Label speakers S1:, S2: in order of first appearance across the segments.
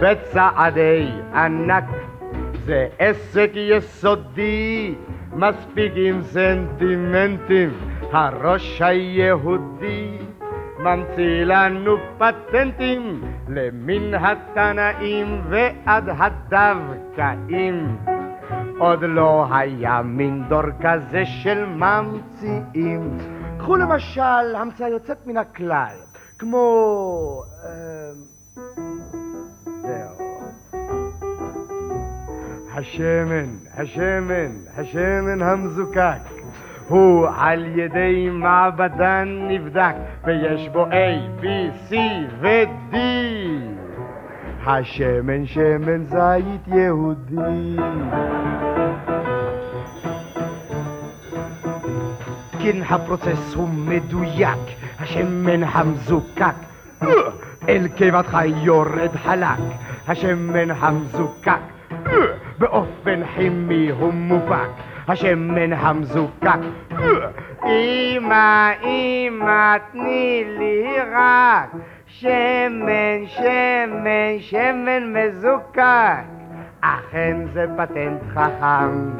S1: בצעדי ענק. זה עסק יסודי, מספיק עם סנטימנטים, הראש היהודי ממציא לנו פטנטים למן התנאים ועד הדווקאים. עוד לא היה מין דור כזה של ממציאים. קחו למשל המצאה יוצאת מן הכלל, כמו... אה, זהו. השמן, השמן, השמן המזוקק הוא על ידי מעבדן נבדק ויש בו A, B, C ו-D השמן שמן זית יהודי. כן הפרוצס הוא מדויק השמן המזוקק אל קיבתך יורד חלק השמן המזוקק באופן כימי הוא מופק, השמן המזוקק. אמא, אמא, תני לי רק שמן, שמן, שמן מזוקק. אכן זה פטנט חכם,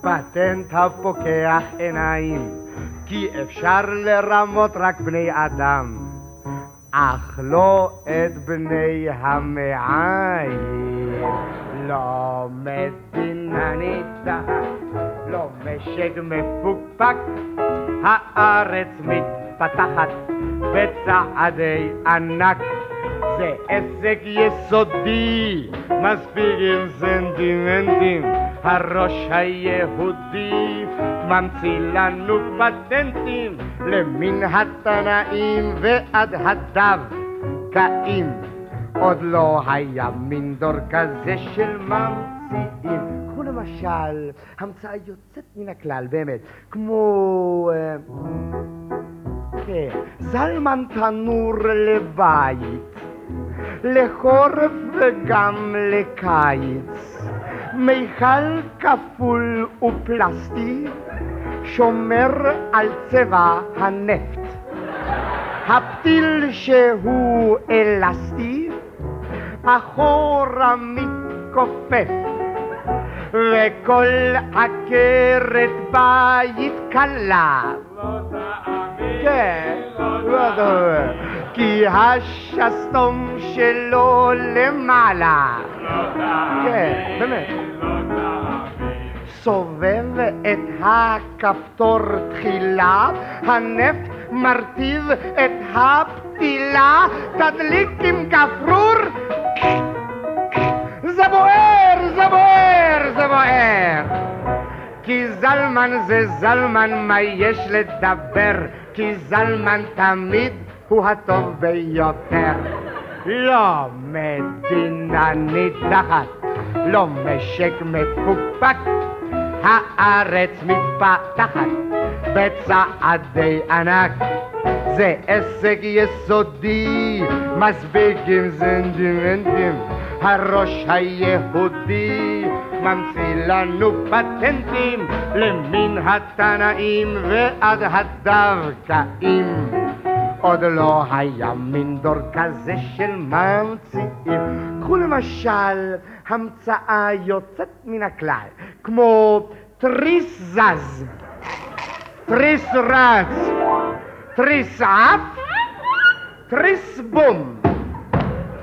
S1: פטנט הפוקח עיניים, כי אפשר לרמות רק בני אדם, אך לא את בני המעיים. לא מדינה נידחת, לא משק מפוקפק, הארץ מתפתחת בצעדי ענק. זה עסק יסודי, מספיק עם סנטימנטים, הראש היהודי ממציא לנו פטנטים למן התנאים ועד הדווקאים. עוד לא היה מין דור כזה של ממציאים. קחו למשל המצאה יוצאת מן הכלל, באמת, כמו... אה, כן, זלמן תנור לבית, לחורף וגם לקיץ, מיכל כפול ופלסטי, שומר על צבע הנפט. הפתיל שהוא אלסטי, אחורה מתכופף, וכל עקרת בית קלה. כן, כי השסתום שלו למעלה. כן, באמת. סובב את הכפתור תחילה, הנפט מרטיב את הפתילה, תדליק עם גפרור. זלמן זה זלמן, מה יש לדבר? כי זלמן תמיד הוא הטוב ביותר. לא מדינה נידחת, לא משק מפוקפק, הארץ מתפתחת בצעדי ענק. זה עסק יסודי, מספיק עם סנטימנטים, הראש היהודי ממציא לנו פטנטים למין התנאים ועד הדווקאים. עוד לא היה מין דור כזה של ממציאים. קחו למשל המצאה יוצאת מן הכלל, כמו תריס זז, תריס רץ, תריס עף, תריס בום.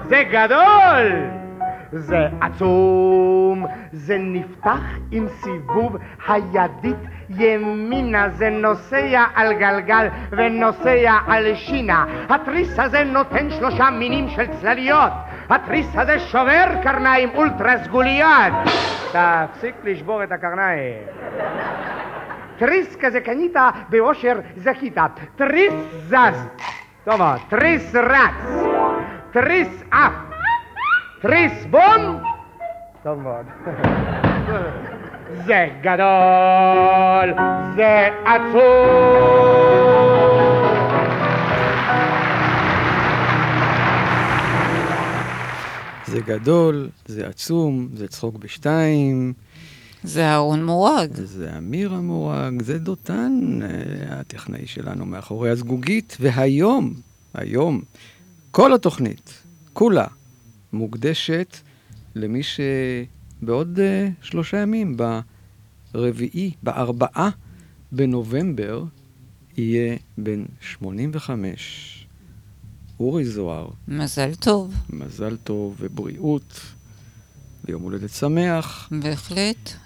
S1: זה גדול! זה עצום, זה נפתח עם סיבוב הידית ימינה, זה נוסע על גלגל ונוסע על שינה. התריס הזה נותן שלושה מינים של צלליות. התריס הזה שובר קרניים אולטרה סגוליות. תפסיק לשבור את הקרניים. תריס כזה קנית, באושר זכית. תריס זז. טוב. תריס רץ. תריס עף. טריסבון? טוב מאוד. זה גדול, זה עצוב.
S2: זה גדול, זה עצום, זה צחוק בשתיים,
S3: זה אהרון מורג.
S2: זה אמיר המורג, זה דותן, הטכנאי שלנו מאחורי הזגוגית, והיום, היום, כל התוכנית, כולה, מוקדשת למי שבעוד uh, שלושה ימים, ברביעי, בארבעה בנובמבר, יהיה בן 85. אורי זוהר,
S3: מזל טוב,
S2: מזל טוב ובריאות, ויום הולדת שמח.
S3: בהחלט.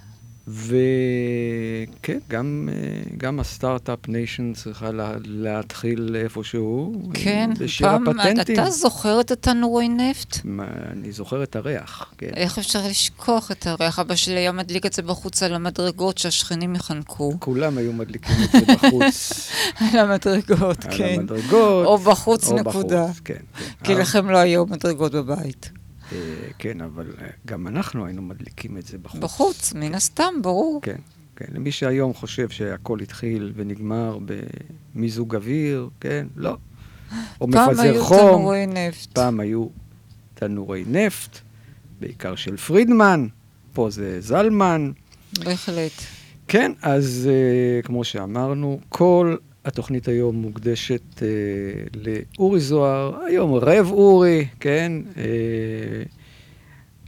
S2: וכן, גם, אה, גם ה start-up nation צריכה לה, להתחיל איפשהו.
S3: כן, פעם,
S2: הפטנטים.
S3: אתה זוכר את התנורי נפט?
S2: מה, אני זוכר את הריח, כן.
S3: איך אפשר לשכוח את הריח? אבא שלי היה מדליק את זה בחוץ על המדרגות שהשכנים יחנקו.
S2: כולם היו מדליקים את זה בחוץ,
S3: על המדרגות,
S2: על
S3: כן.
S2: המדרגות.
S3: או בחוץ,
S2: או
S3: נקודה.
S2: בחוץ, כן, כן.
S3: כי
S2: אה,
S3: לכם לא היו מדרגות בבית.
S2: אה, כן, אבל אה, גם אנחנו היינו מדליקים את זה בחוץ.
S3: בחוץ, מן הסתם, ברור.
S2: כן, כן. למי שהיום חושב שהכל התחיל ונגמר במיזוג אוויר, כן, לא. או
S3: פעם
S2: מפזר
S3: היו
S2: חום.
S3: תנורי נפט.
S2: פעם היו תנורי נפט, בעיקר של פרידמן, פה זה זלמן.
S3: בהחלט.
S2: כן, אז uh, כמו שאמרנו, כל התוכנית היום מוקדשת uh, לאורי זוהר, היום רב אורי, כן? Uh,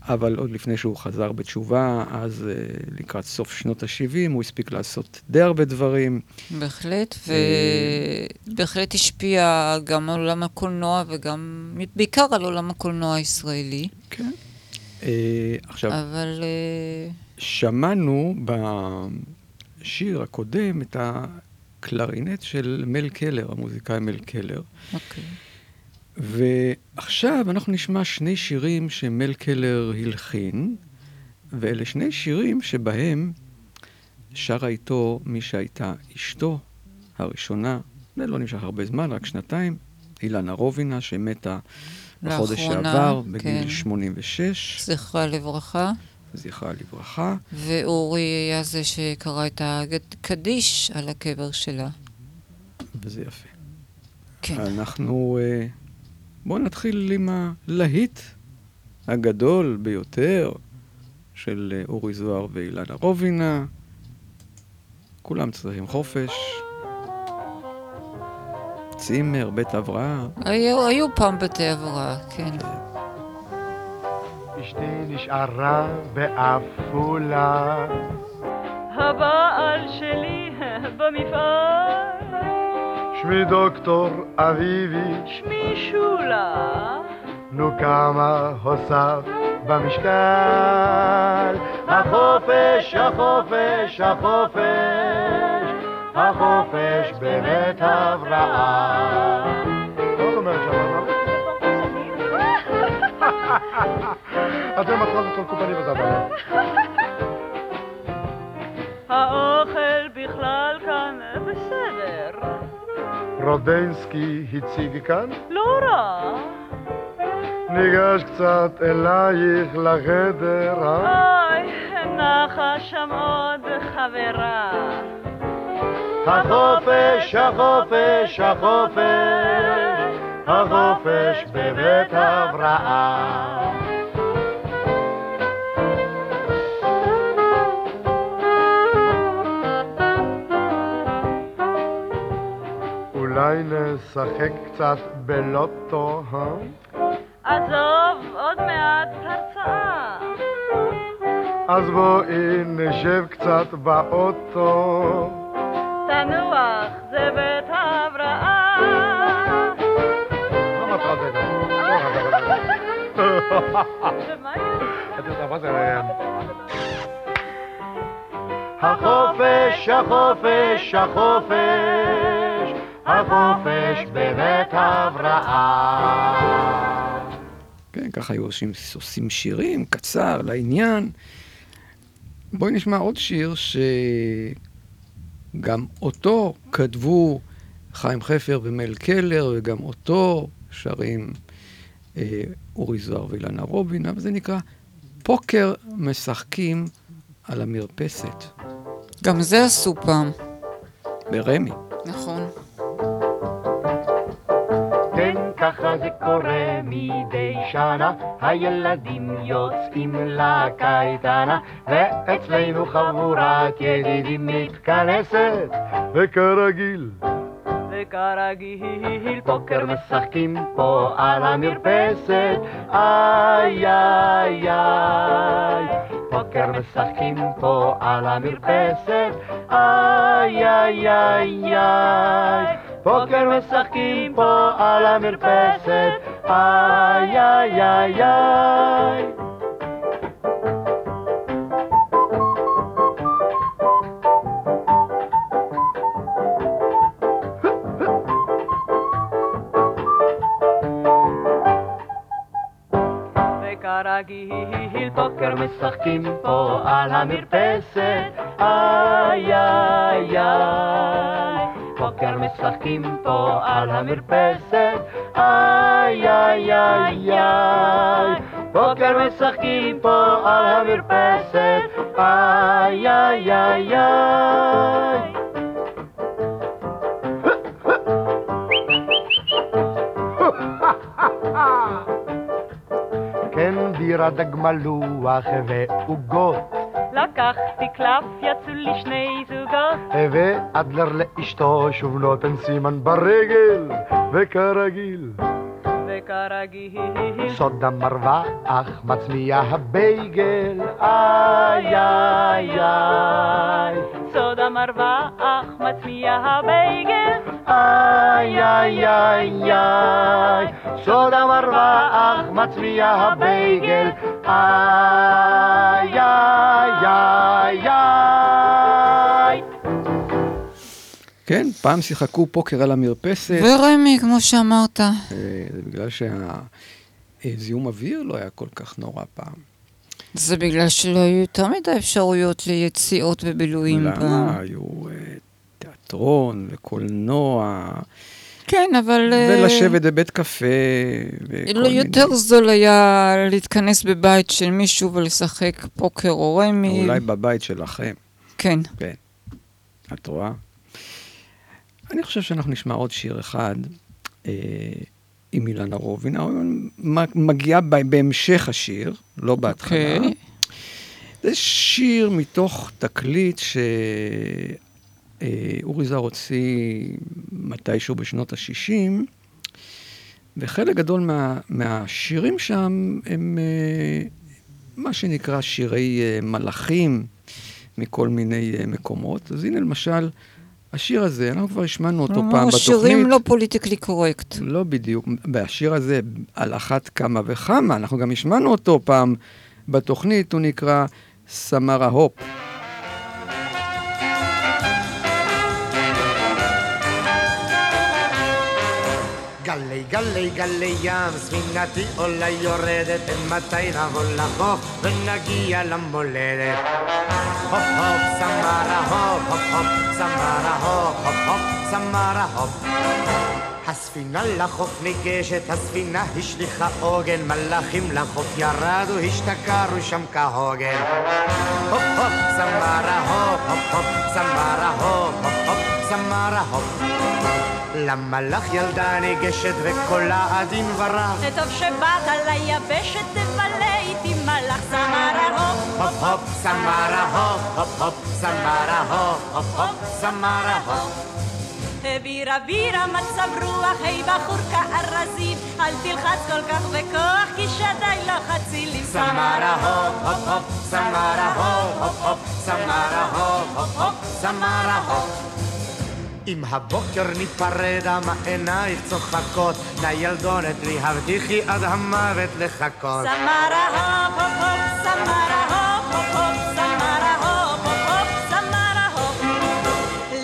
S2: אבל עוד לפני שהוא חזר בתשובה, אז uh, לקראת סוף שנות ה-70, הוא הספיק לעשות די הרבה דברים.
S3: בהחלט,
S2: אה,
S3: ובהחלט השפיע גם על עולם הקולנוע וגם, בעיקר על עולם הקולנוע הישראלי.
S2: כן. Uh, עכשיו,
S3: אבל אה,
S2: שמענו בשיר הקודם את הקלרינט של מל קלר, המוזיקאי מל קלר.
S3: אוקיי.
S2: ועכשיו אנחנו נשמע שני שירים שמל קלר הלחין, ואלה שני שירים שבהם שרה איתו מי שהייתה אשתו הראשונה, זה לא נמשך הרבה זמן, רק שנתיים, אילנה רובינה, שמתה בחודש שעבר, בגיל
S3: כן.
S2: 86,
S3: זכרה לברכה.
S2: זכרה לברכה.
S3: ואורי היה זה שקרא את הקדיש על הקבר שלה.
S2: וזה יפה.
S3: כן.
S2: אנחנו... אה, בואו נתחיל עם הלהיט הגדול ביותר של אה, אורי זוהר ואילנה רובינה. כולם צריכים חופש. צימר, בית הבראה.
S3: היו, היו פעם בתי הבראה, כן.
S1: אשתי נשארה בעפולה,
S4: הבעל שלי במפעל,
S1: שמי דוקטור אביבי,
S4: שמי שולה,
S1: נו כמה הוסף במשקל. החופש, החופש, החופש, החופש בבית הבראה. אתם עכשיו תחלקו פנים וזה הבעיה.
S4: האוכל בכלל כאן בסדר,
S1: רודנסקי הציג כאן,
S4: לא רע,
S1: ניגש קצת אלייך לחדר, אה?
S4: אוי, נחה שם עוד חברה,
S1: החופש, החופש, החופש, החופש בבית הבראה. אולי נשחק קצת בלוטו, אה?
S4: עזוב, עוד מעט הרצאה,
S1: אז בואי נשב קצת באוטו.
S4: תנוח, זה בית הבראה.
S1: מטרת זה גם? החופש, החופש, החופש, החופש בבית הבראה.
S2: כן, ככה היו עושים, עושים שירים, קצר, לעניין. בואי נשמע עוד שיר שגם אותו כתבו חיים חפר ומל קלר, וגם אותו שרים אה, אורי זוהר ואילנה רובין, אבל זה נקרא פוקר משחקים על המרפסת,
S3: גם זה עשו פעם,
S2: ברמי.
S3: נכון.
S1: ככה זה קורה מדי שנה, הילדים יוצאים לקייטנה, ואצלנו חבורת ידידים מתכנסת,
S5: וכרגיל,
S4: וכרגיל
S1: פוקר משחקים פה על המרפסת, איי איי איי. פוקר משחקים פה על המרפסת, איי איי איי איי. פוקר משחקים פה על המרפסת, איי איי איי איי.
S4: וכרגיל
S1: פוקר משחקים פה על המרפסת, משחקים פה על המרפסת, איי איי איי איי. פוקר משחקים פה על המרפסת, איי איי איי איי.
S5: כן בירה דג מלוח ועוגות,
S4: לקחתי קלף, יצאו לי שני זוגות
S5: ואדלר לאשתו שוב נותן סימן ברגל, וכרגיל,
S4: וכרגיל
S5: סוד המרווח מצמיע הבייגל,
S1: איי איי איי.
S4: סוד המרווח מצמיע הבייגל
S1: איי איי איי איי, סוד המרווח מצביע הבייגל, איי איי איי איי.
S2: כן, פעם שיחקו פוקר על המרפסת,
S3: ורמי, כמו שאמרת.
S2: אה, זה בגלל שהזיהום אוויר לא היה כל כך נורא פעם.
S3: זה בגלל שלא היו יותר מדי אפשרויות ליציאות ובילויים
S2: למה?
S3: פעם.
S2: היו אה, תיאטרון וקולנוע,
S3: כן, אבל... אה,
S2: ולשבת בבית קפה, וכל
S3: לא,
S2: מיני...
S3: יותר זול היה להתכנס בבית של מישהו ולשחק פוקר או רמי.
S2: אולי בבית שלכם,
S3: כן.
S2: כן. את רואה? אני חושב שאנחנו נשמע עוד שיר אחד אה, עם אילנה רובין. מגיעה בהמשך השיר, לא בהתחלה.
S3: אוקיי.
S2: זה שיר מתוך תקליט שאורי זוהר הוציא מתישהו בשנות ה-60, וחלק גדול מה, מהשירים שם הם אה, מה שנקרא שירי אה, מלאכים מכל מיני אה, מקומות. אז הנה למשל, השיר הזה, אנחנו כבר השמענו אותו פעם בתוכנית.
S3: שירים לא פוליטיקלי קורקט.
S2: לא בדיוק. והשיר הזה, על אחת כמה וכמה, אנחנו גם השמענו אותו פעם בתוכנית, הוא נקרא סמרה הופ.
S6: גלי גלי ים, ספינתי עולה יורדת, מתי נבוא לחוף ונגיע למולדת. הופ הופ סמרה הופ הופ הופ סמרה הופ הופ הופ סמרה הופ הספינה לחוף ניגשת, הספינה השליכה עוגן, מלחים לחוף ירדו, השתכרו שם כהוגן. הופ הופ סמרה הופ הופ הופ סמרה הופ הופ הופ סמרה הופ למלח ילדה ניגשת וקולה עדין ורך
S4: טוב שבאת ליבשת, תבלה איתי מלח סמרה הופ
S6: הופ הופ סמרה הופ הופ הופ סמרה הופ הופ הופ סמרה הופ
S4: בירה בירה מצב רוח, היי בחור כארזים, אל תלחץ כל כך בכוח, כי שדיי לא חצילים.
S6: סמרה הופ הופ הופ סמרה הופ הופ הופ סמרה הופ הופ הופ סמרה הופ אם הבוקר ניפרד, עינייך צוחקות, נא ילדונת לי הבטיחי עד המוות לחכות.
S4: סמרה הופ הופ הופ, סמרה הופ הופ הופ, סמרה הופ הופ הופ, סמרה הופ.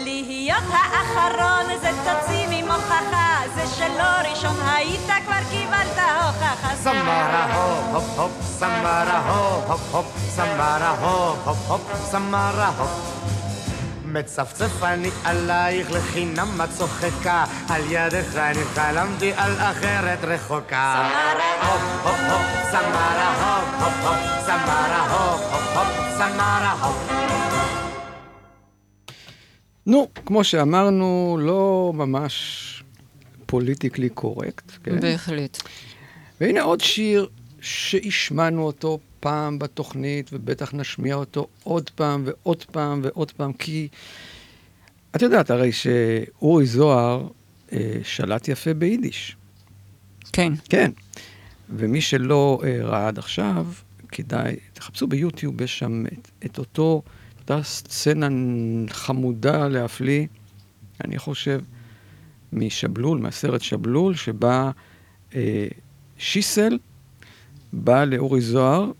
S4: להיות האחרון זה תוציא ממוחכה, זה שלא ראשון היית כבר קיבלת הוכחה.
S6: סמרה הופ הופ הופ, סמרה הופ הופ הופ, סמרה הופ הופ הופ, סמרה הופ.
S1: מצפצף אני עלייך לחינם את צוחקה, על ידך אני חלמתי על אחרת רחוקה. הופ הופ הופ, סמרה הופ הופ הופ, סמרה הופ הופ הופ, סמרה הופ.
S2: נו, כמו שאמרנו, לא ממש politically correct, כן?
S3: בהחלט.
S2: והנה עוד שיר שהשמענו אותו פעם בתוכנית, ובטח נשמיע אותו עוד פעם ועוד פעם ועוד פעם, כי את יודעת הרי שאורי זוהר אה, שלט יפה ביידיש.
S3: כן.
S2: כן. ומי שלא אה, ראה עד עכשיו, כדאי, תחפשו ביוטיוב, יש שם את, את אותו, אותה סצנה חמודה להפליא, אני חושב, משבלול, מהסרט שבלול, שבה אה, שיסל בא לאורי זוהר,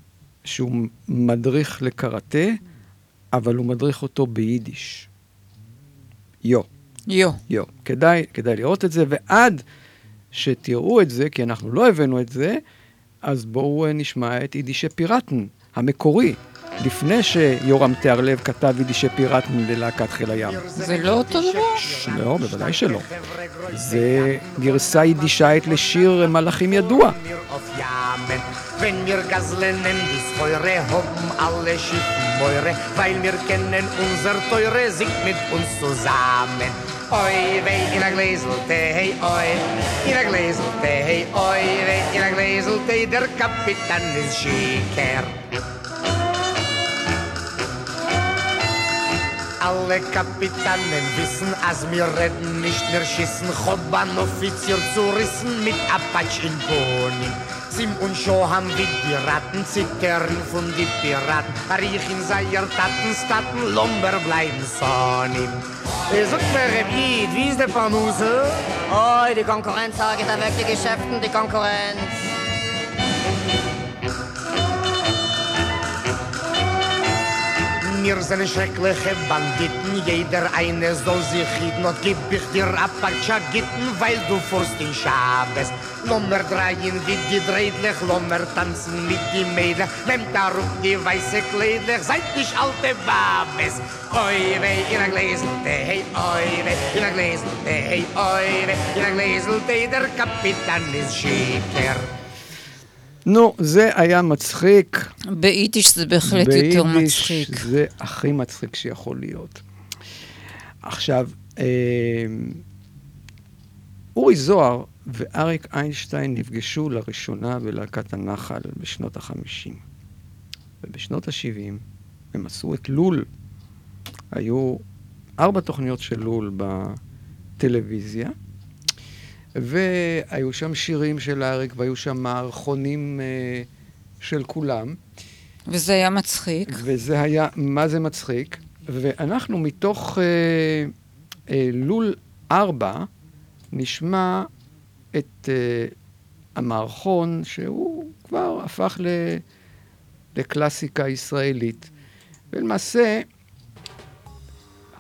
S2: שהוא מדריך לקראטה, אבל הוא מדריך אותו ביידיש. יו.
S3: יו.
S2: יו. כדאי, כדאי לראות את זה, ועד שתראו את זה, כי אנחנו לא הבאנו את זה, אז בואו אה, נשמע את יידישי פיראטן, המקורי, לפני שיורם תיארלב כתב וידי שפירטנו ללהקת חיל הים.
S3: זה לא אותו דבר?
S2: לא, בוודאי שלא. זה גרסה יידישאית לשיר מלחים ידוע.
S1: אוי וויי אין א גלעזל אוי, אין א גלעזל טיי דער קאפיטאן איז שיכור. Alle Kapitänen wissen, als wir reden, nicht mehr schießen. Choban Offizier zu rissen mit Apatsch in Pony. Sim und Show haben wie Piraten, zittern von die Piraten. Riechen seier Taten, Staten, Lomber bleiben Sonnen. Sag mir, Rebid, wie ist der Panuse?
S7: Oi, die Konkurrenz sagt da weg die Geschäften, die Konkurrenz.
S1: Wir sind schreckliche Banditen, jeder eine soll sich hüten und gib ich dir Apacha gitten, weil du furst in Schabes. Lommer drehen wie die Dreidlich, Lommer tanzen mit die Mädel, nehmt da rup die weiße Kleidlich, seid nicht alte Babes. Oi weh, in Gläselte, hey, oi weh, in Gläselte, hey, oi weh, in a Gläselte, der Kapitän ist schicker.
S2: נו, זה היה מצחיק.
S3: ביידיש זה בהחלט יותר מצחיק.
S2: ביידיש זה הכי מצחיק שיכול להיות. עכשיו, אה, אורי זוהר ואריק איינשטיין נפגשו לראשונה בלהקת הנחל בשנות ה-50. ובשנות ה-70 הם עשו את לול. היו ארבע תוכניות של לול בטלוויזיה, והיו שם שירים של אריק, והיו שם מערכונים אה, של כולם.
S3: וזה היה מצחיק.
S2: וזה היה, מה זה מצחיק? ואנחנו מתוך אה, אה, לול ארבע נשמע את אה, המערכון שהוא כבר הפך ל, לקלאסיקה ישראלית. ולמעשה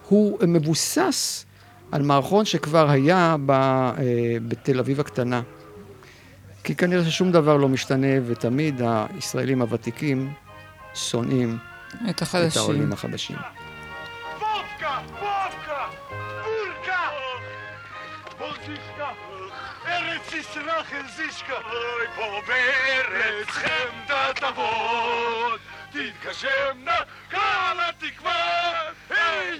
S2: הוא מבוסס על מערכון שכבר היה ב, אה, בתל אביב הקטנה. כי כנראה ששום דבר לא משתנה, ותמיד הישראלים הוותיקים שונאים
S3: את החדשים.
S2: את העולים החדשים.
S8: ארץ ישראל זישקה, אוי פה בארץ תתגשמנה כל התקווה, היי,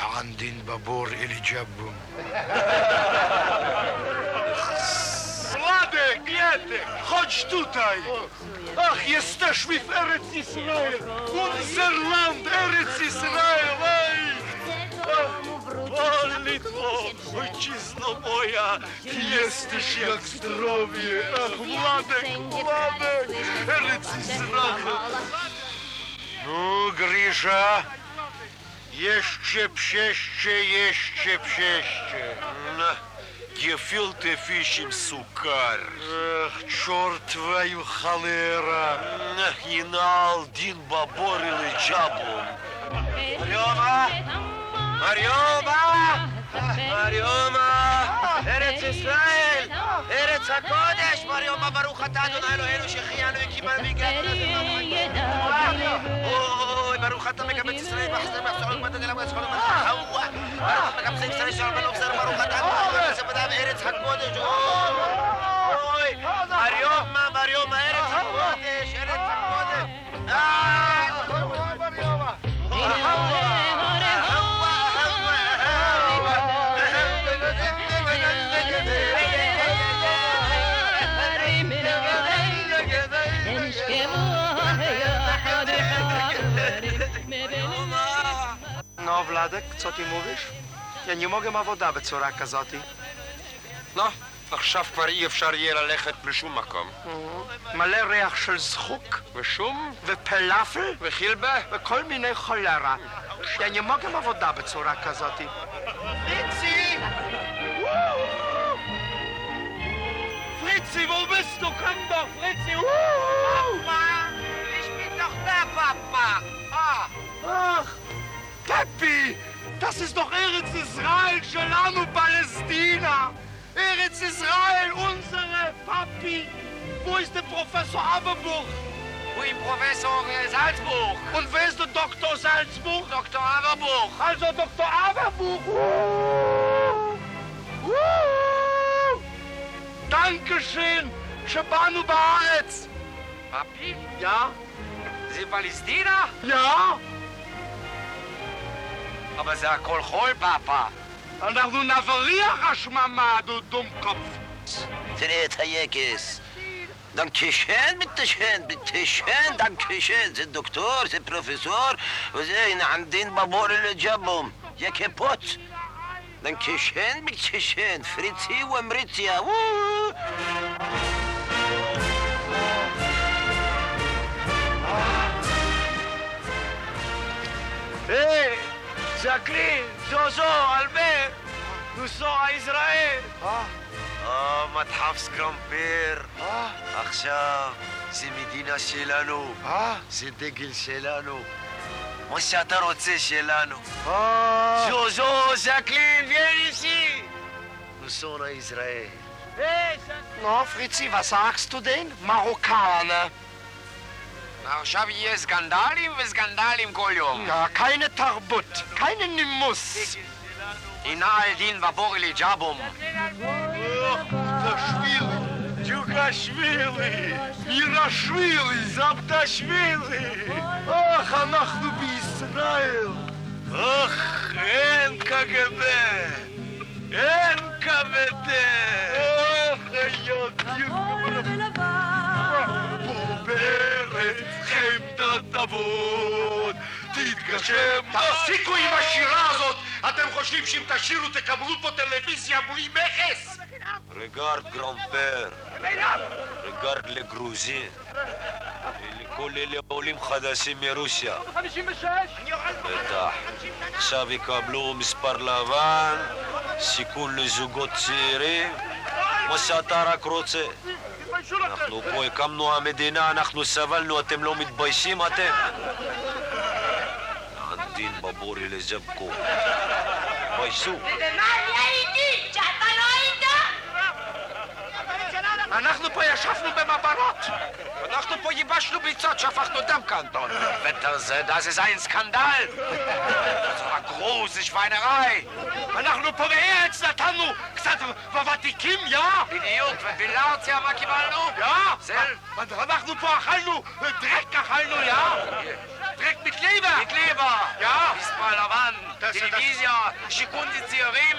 S9: عند بابور اللي جابهم
S8: Radek, Biedek, chodź tutaj! Ach, jesteśmy w Eretz Israel! Unzerland, Eretz Israel! Ej! Pan Litwo, moja, ty jesteś jak zdrowie! Ach, Władek, Władek, Eretz Israel!
S9: No, Grisza,
S8: Jeszcze, przeście, jeszcze, przeście.
S10: No. Єфіл те фішім сукар.
S8: Ех, чорт твою халера.
S10: Інал дін баборили чаблом. Марьова! Марьова!
S11: Marioma!
S10: Marioma! Marioma! ארץ ישראל! ארץ הקודש! מריומה ברוך אתה אדוני אלוהינו שהחיינו וקיבלנו והגענו אוי, ברוך אתה מקבץ ישראל ואחזר ואחזור ומתן אליו ואצחול ומתן חווה ברוך אתה מקבץ ישראל שלום ולא בסדר ברוך אתה אדוני שבדה בארץ הקודש אוי! מריומה, מריומה, ארץ הקודש! ארץ הקודש! אה!
S9: No, Wladek, co ty mówisz? Ja nie mogę ma woda בצורה כזאתי.
S8: נו, עכשיו כבר אי אפשר יהיה ללכת לשום מקום.
S9: מלא ריח של זחוק
S8: ושום?
S9: ופלאפל
S8: וחילבה?
S9: וכל מיני חולרה. אני nie mogę ma woda בצורה כזאתי.
S10: Fritzi! Fritzi, wo bist du? Komm doch, Fritzi!
S9: Seppi! Das ist doch Eretz Israel, Shalom Palästina! Eretz Israel, unsere Papi! Wo ist der Professor Aberbuch?
S10: Wo ist Professor Salzburg?
S9: Und wer ist der Doktor Salzburg?
S10: Dr. Aberbuch!
S9: Also Dr. Aberbuch! Uh! Uh! Dankeschön! Shabanu Baaretz!
S10: Papi?
S9: Ja?
S10: Sie Palästina?
S9: Ja!
S10: אבל זה הכל חול, פאפה!
S9: אנחנו נבריח השממה, du Dummkopf.
S12: תראה את היקס. דנקשן, ביטשן, ביטשן, דנקשן. זה דוקטור, זה פרופסור, וזה הנה עמדין בבור אל ג'בום. יקה פוץ. דנקשן, ביטשן, פריצי ומריציה. וואו.
S10: Hé! Jacqueline! ז'וז'ו! אלבר! נוסו ישראל!
S8: אה, מדחף סקרמפר. עכשיו, זה מדינה שלנו. זה דגל שלנו. מה שאתה רוצה שלנו.
S10: ז'וז'ו! ז'קלין! ici!
S8: נוסונה ישראל.
S9: Na, Fritzi, was sagst du denn? Marokkaner.
S10: עכשיו יהיה סקנדלים וסקנדלים כל יום.
S9: Ja, keine Tarbut, keine Nimbus.
S10: ינעל דין ובורי לג'אבום.
S9: ג'וקשווילי, מירשווילי, זבטשווילי. אך, אנחנו בישראל.
S10: אך, אין קג"ב! אין קב"ד!
S9: אך, הידיוק. בארץ אבות, תתגשם. תפסיקו עם השירה הזאת! אתם חושבים שאם תשירו תקבלו פה טלוויזיה בלי מכס?
S8: רגארד גרמפר. רגארד לגרוזין. לכל אלה עולים חדשים מרוסיה.
S9: 56!
S8: בטח. עכשיו יקבלו מספר לבן, סיכון לזוגות צעירים, מה שאתה רק רוצה. אנחנו פה הקמנו המדינה, אנחנו סבלנו, אתם לא מתביישים אתם? ענדין בבורי לזבקו. תתביישו.
S11: ומה יהיה איתי? שאתה לא היית?
S9: אנחנו פה ישבנו במעברות!
S10: אנחנו פה ייבשנו ביצות, שפכנו דם קנטון. Wetter, das ist ein Skandal. Das war große Schweinerei.
S9: אנחנו פה בארץ נתנו קצת ותיקים, יא?
S10: בדיוק, ובלארציה מה קיבלנו?
S9: יא?
S10: זל.
S9: אנחנו פה אכלנו, דרק אכלנו, יא? דרק מתליבה!
S10: Mit Leber.
S9: Ja.
S10: מספר לבן,
S9: Das-
S10: טלוויזיה, שיכון צעירים.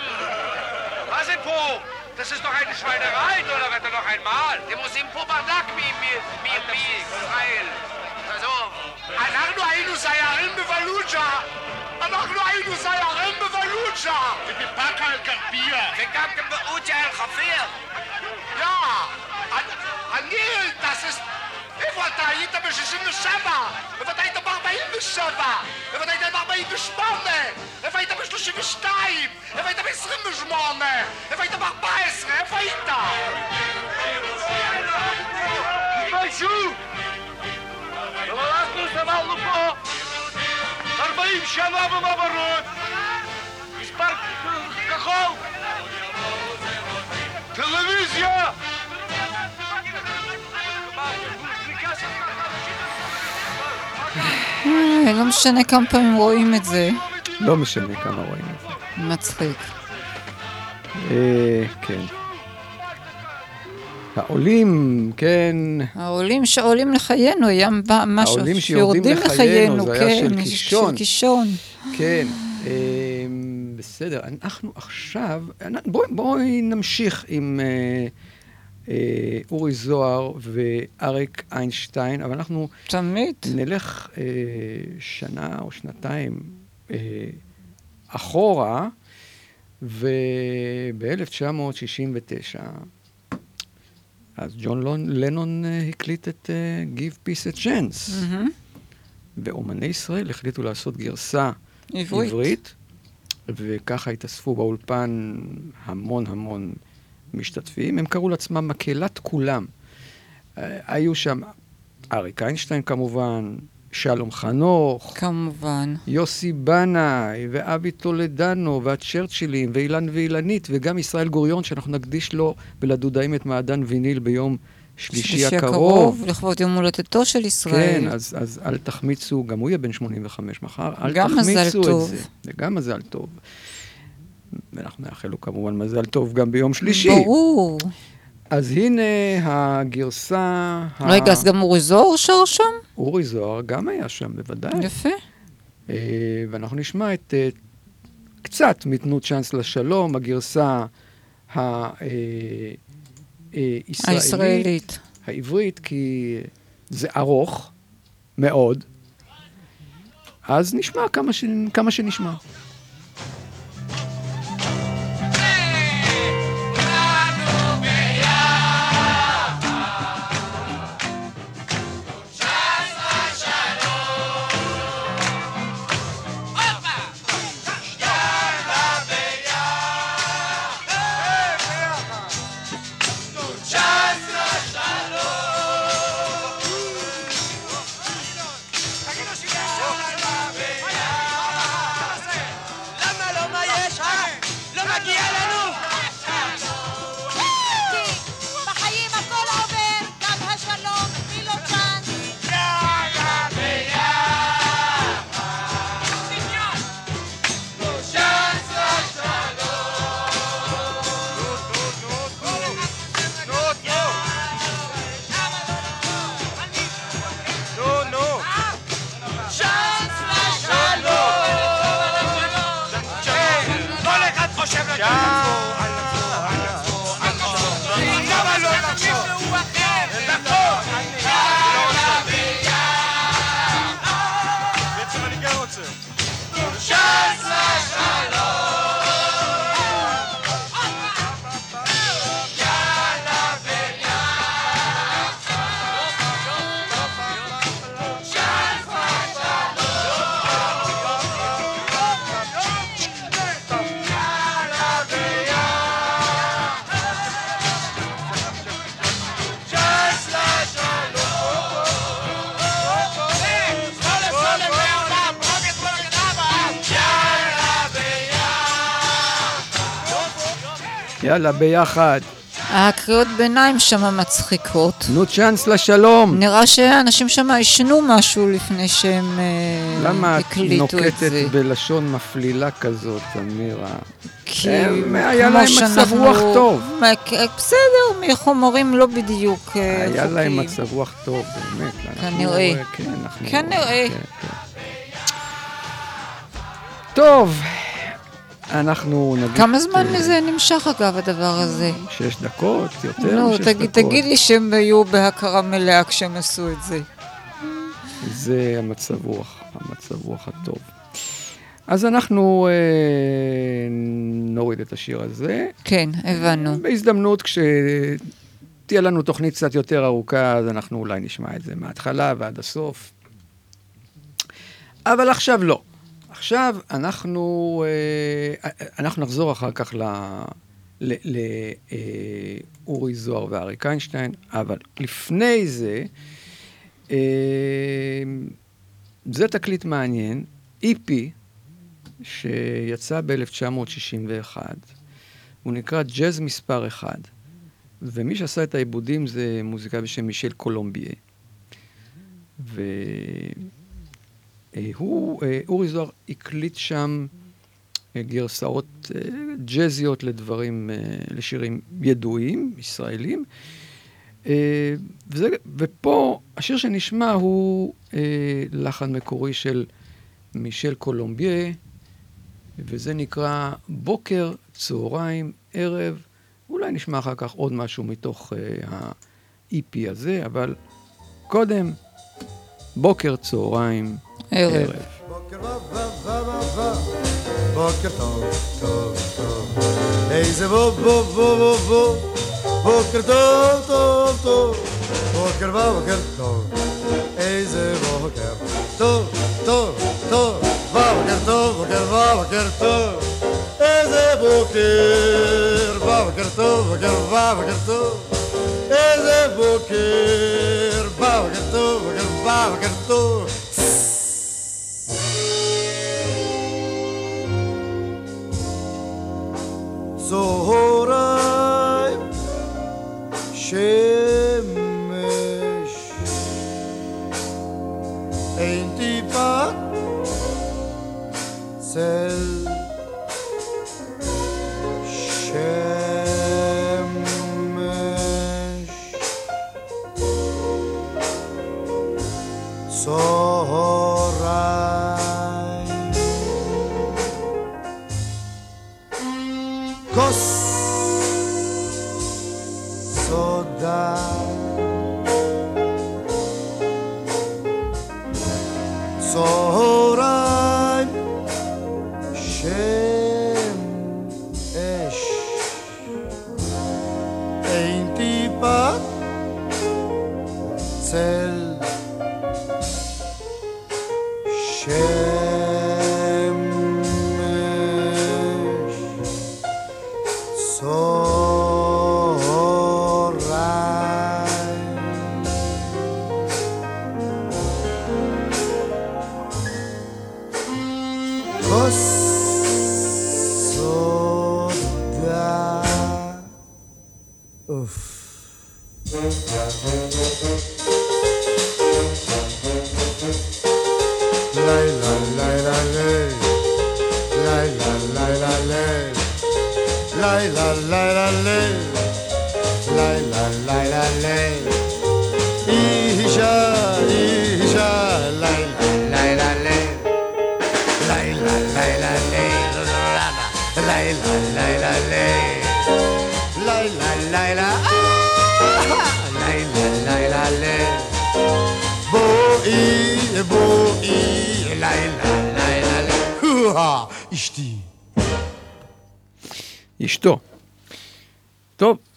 S9: Was ist פה? Das ist doch eine Schweinerei, oder wird noch einmal?
S10: אתם עושים פה ברדק מ- מ- מישראל. עזוב.
S9: אנחנו היינו סיירים בוולוג'ה! אנחנו היינו סיירים בוולוג'ה! ובבאקה אל-גרבייה!
S10: וגם באוצ'ה אל-חפיר.
S9: יא! אני, das ist... איפה אתה, היית ב-67? איפה היית ב-47? איפה היית ב-48? איפה היית ב-32? איפה היית ב-28? איפה היית ב-14? איפה היית?
S1: תתביישו! אבל אנחנו סבלנו פה 40 שנה במעברות! מספר כחול! טלוויזיה!
S3: אה, לא משנה כמה פעמים רואים את זה.
S2: לא משנה כמה רואים את זה.
S3: מצחיק.
S2: אה, כן. העולים, כן,
S3: העולים שעולים לחיינו, היה משהו
S2: העולים שיורדים לחיינו, זה היה של
S3: כן,
S2: קישון.
S3: של קישון.
S2: כן. אה, בסדר, אנחנו עכשיו, בואי, בואי נמשיך עם אה, אורי זוהר ואריק איינשטיין, אבל אנחנו
S3: תמיד.
S2: נלך אה, שנה או שנתיים אה, אחורה, וב-1969, אז ג'ון לנון אה, הקליט את אה, Give Peace a Chance.
S3: מהמם.
S2: ואומני ישראל החליטו לעשות גרסה
S3: עברית.
S2: עברית, וככה התאספו באולפן המון המון משתתפים. הם קראו לעצמם מקהלת כולם. אה, היו שם אריק איינשטיין כמובן, שלום חנוך,
S3: כמובן.
S2: יוסי בנאי, ואבי טולדנו, והצ'רצ'ילים, ואילן ואילנית, וגם ישראל גוריון, שאנחנו נקדיש לו ולדודאים את מעדן ויניל ביום שלישי הקרוב.
S3: לכבוד יום הולדתו של ישראל.
S2: כן, אז, אז אל תחמיצו, גם הוא יהיה בן 85 מחר, אל
S3: גם
S2: תחמיצו
S3: מזל
S2: את
S3: טוב.
S2: זה. זה גם מזל טוב. ואנחנו נאחל לו כמובן מזל טוב גם ביום שלישי.
S3: ברור.
S2: אז הנה הגרסה... ה-
S3: רגע, אז גם אורי זוהר שר שם?
S2: אורי זוהר גם היה שם, בוודאי.
S3: יפה.
S2: אה, ואנחנו נשמע את אה, קצת מתנו צ'אנס לשלום, הגרסה הישראלית.
S3: הישראלית.
S2: העברית, כי זה ארוך מאוד. אז נשמע כמה, ש... כמה שנשמע.
S9: יאללה,
S2: ביחד.
S3: הקריאות ביניים שם מצחיקות.
S2: תנו צ'אנס לשלום.
S3: נראה שהאנשים שם עישנו משהו לפני שהם אה,
S2: למה את
S3: הקליטו את
S2: נוקטת
S3: זה.
S2: בלשון מפלילה כזאת, אמירה?
S3: כי
S2: הם- היה להם מצב רוח טוב.
S3: כ- בסדר, מחומרים לא בדיוק אה,
S2: היה להם
S3: חוקיים.
S2: מצב רוח טוב, באמת.
S3: כנראה.
S2: אה, כן.
S3: כנראה.
S2: כן, כן. טוב, אנחנו נגיד...
S3: כמה זמן
S2: אה,
S3: מזה נמשך אגב הדבר הזה?
S2: שש דקות, יותר
S3: נו,
S2: משש
S3: תגיד,
S2: דקות.
S3: תגיד לי שהם היו בהכרה מלאה כשהם עשו את זה.
S2: זה המצב רוח, המצב רוח הטוב. אז אנחנו אה, נוריד את השיר הזה.
S3: כן, הבנו.
S2: בהזדמנות תהיה לנו תוכנית קצת יותר ארוכה, אז אנחנו אולי נשמע את זה מההתחלה ועד הסוף. אבל עכשיו לא. עכשיו אנחנו, אה, אנחנו נחזור אחר כך לאורי זוהר ואריק איינשטיין, אבל לפני זה, אה, זה תקליט מעניין, EP, שיצא ב-1961. הוא נקרא ג'אז מספר אחד. ומי שעשה את העיבודים זה מוזיקאי בשם מישל קולומביה. והוא, אה, אורי זוהר הקליט שם אה, גרסאות אה, ג'אזיות לדברים, לשירים ידועים, ישראלים. וזה, ופה, השיר שנשמע הוא לחן מקורי של מישל קולומביה, וזה נקרא בוקר, צהריים, ערב. אולי נשמע אחר כך עוד משהו מתוך ה-EP הזה, אבל קודם, בוקר, צהריים, ערב. ערב.
S1: בוקר טוב, טוב, טוב, איזה בו בו בו בו בו, בוקר טוב, טוב, טוב, בוקר בוקר טוב, איזה בוקר טוב, טוב, טוב, בוקר טוב, בוקר בוקר טוב, איזה בוקר, בוקר טוב, בוקר בוקר טוב, איזה בוקר, בוקר טוב, בוקר בוקר טוב. צהריים שמש כוס סודה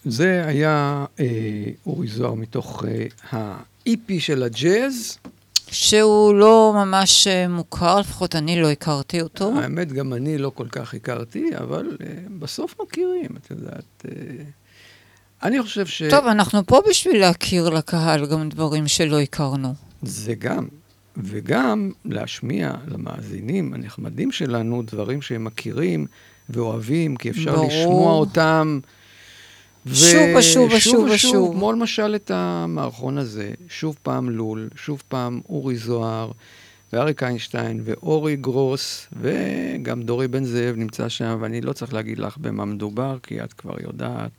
S2: זה היה אה, אורי זוהר מתוך אה, ה-EP של הג'אז.
S3: שהוא לא ממש אה, מוכר, לפחות אני לא הכרתי אותו.
S2: האמת, גם אני לא כל כך הכרתי, אבל אה, בסוף מכירים, את יודעת. אה, אני חושב ש...
S3: טוב, אנחנו פה בשביל להכיר לקהל גם דברים שלא הכרנו.
S2: זה גם. וגם להשמיע למאזינים הנחמדים שלנו דברים שהם מכירים ואוהבים, כי אפשר
S3: ברור.
S2: לשמוע אותם.
S3: שוב ושוב ושוב ושוב.
S2: כמו למשל את המערכון הזה, שוב פעם לול, שוב פעם אורי זוהר, ואריק איינשטיין, ואורי גרוס, וגם דורי בן זאב נמצא שם, ואני לא צריך להגיד לך במה מדובר, כי את כבר יודעת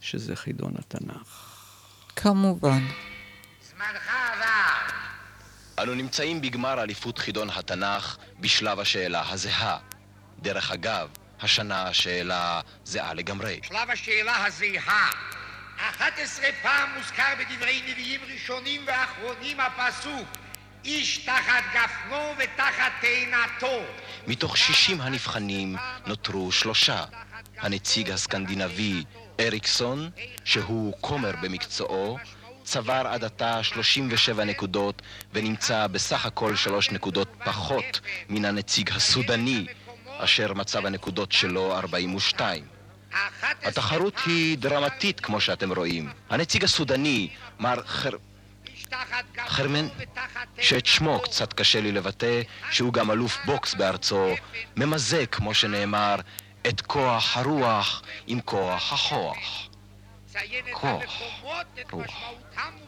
S2: שזה חידון התנ"ך.
S3: כמובן.
S13: אנו נמצאים בגמר אליפות חידון התנ"ך בשלב השאלה הזהה. דרך אגב, השנה השאלה זהה לגמרי.
S14: שלב השאלה הזהה. 11 פעם מוזכר בדברי נביאים ראשונים ואחרונים הפסוק איש תחת גפנו ותחת תאנתו.
S13: מתוך 60 הנבחנים נותרו שלושה. הנציג הסקנדינבי אריקסון, שהוא כומר במקצועו, צבר עד עתה 37 נקודות ונמצא בסך הכל שלוש נקודות פחות מן הנציג הסודני, אשר מצא בנקודות שלו 42. התחרות היא דרמטית כמו שאתם רואים. הנציג הסודני, מר חר... חרמן, שאת שמו קצת קשה לי לבטא, שהוא גם אלוף בוקס בארצו, ממזג, כמו שנאמר, את כוח הרוח עם כוח הכוח. כוח, רוח.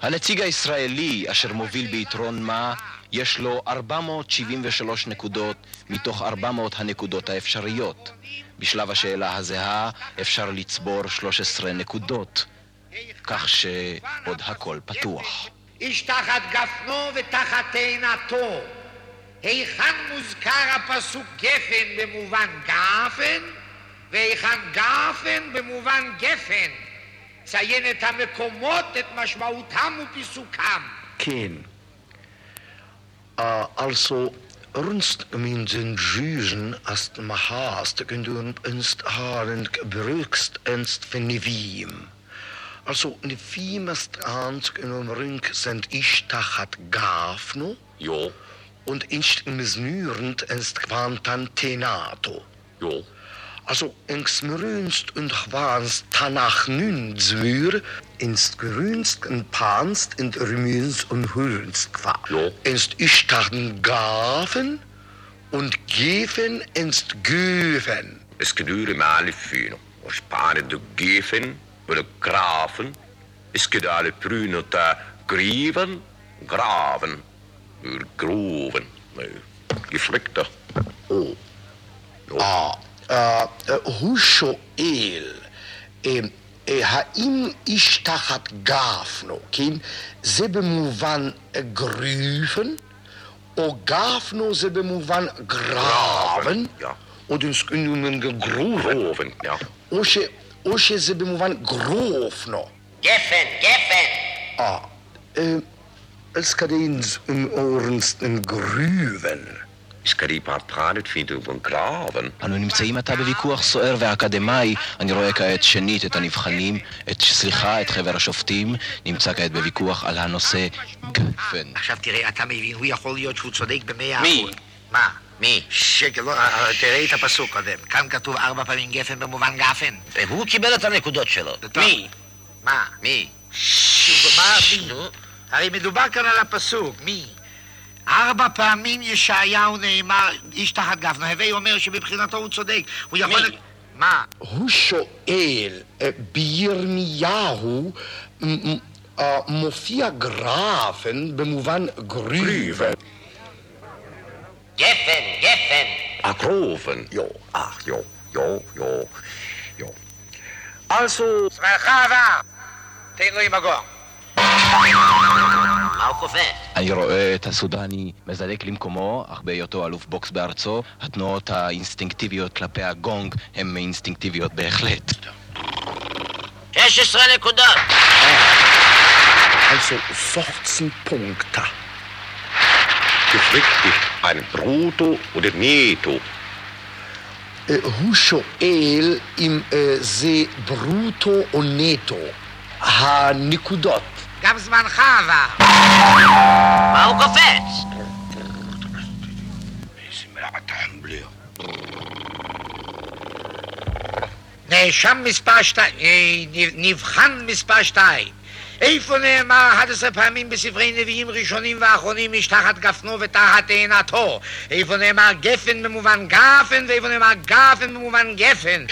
S13: הנציג הישראלי, אשר מוביל ביתרון מה, יש לו 473 נקודות מתוך 400 הנקודות האפשריות. בשלב השאלה הזהה אפשר לצבור 13 נקודות, כך שעוד הכל פתוח.
S9: איש תחת גפנו ותחת תאנתו. היכן מוזכר הפסוק גפן במובן גפן, והיכן גפן במובן גפן. ציין את המקומות, את משמעותם ופיסוקם.
S15: Ken. Uh, also, runst min den jusen ast mahast kundun unst harend brukst enst fenivim. Also, nevim ast ans kunun rünk sind ich tachat gafno. Jo. Und inst misnürend enst quantan tenato. Jo. Also ins Grünst und Chwanst, danach nun zwür, ins Grünst und Panst, in Rümünst und Hülst qua. Ja. Ins Ichtarten gafen und gefen ins Güven.
S16: Es gedüre alle Fühne, und spane du gefen oder grafen, es alle Prüne da grieven, graven, ur groven, ne, gefleckter,
S15: oh, ah. Äh, Hushoel, ähm, אה, האם איש תחת גפנו, כן? זה במובן גריפן, או גפנו זה במובן גרבן, או דנסקונומן גרובן, או ש- או שזה במובן גרופנו.
S10: גפן, גפן!
S15: אה, אה, als kadens um
S16: patranet findu von graven.
S13: אנו נמצאים עתה בוויכוח סוער ואקדמאי. אני רואה כעת שנית את הנבחנים, את, סליחה, את חבר השופטים, נמצא כעת בוויכוח על הנושא גפן.
S10: עכשיו תראה, אתה מבין, הוא יכול להיות שהוא צודק במאה
S13: מי?
S10: אחוז. מה? מי? שקל, לא, אה, תראה את הפסוק קודם. כאן כתוב ארבע פעמים גפן במובן גפן.
S17: הוא קיבל את הנקודות שלו.
S10: מי? מה? מי? מה מי? הרי מדובר כאן על הפסוק, מי? ארבע פעמים ישעיהו נאמר, איש תחת גפנו, הווי אומר שמבחינתו הוא צודק. הוא יכול... מה?
S15: הוא שואל, אה, בירמיהו מ- מ- אה, מופיע גרפן במובן גריבן.
S10: גפן, גפן.
S16: Groven.
S15: Jo.
S16: Ach, jo, jo, jo, jo. Also,
S10: זמנך עבר. תן לו עם הגור.
S17: מה הוא קופץ?
S13: אני רואה את הסודני מזדק למקומו, אך בהיותו אלוף בוקס בארצו, התנועות האינסטינקטיביות כלפי הגונג הן אינסטינקטיביות בהחלט.
S17: 16 נקודות!
S15: Also 14 Punkte.
S16: ist ein Brutto oder Netto.
S15: הוא שואל אם אה, זה ברוטו או נטו. הנקודות.
S10: גם זמנך עבר.
S17: מה הוא קופץ?
S10: נאשם מספר שתיים, נבחן מספר שתיים. איפה נאמר 11 פעמים בספרי נביאים ראשונים ואחרונים איש תחת גפנו ותחת תאנתו? איפה נאמר גפן במובן גפן ואיפה נאמר גפן במובן גפן?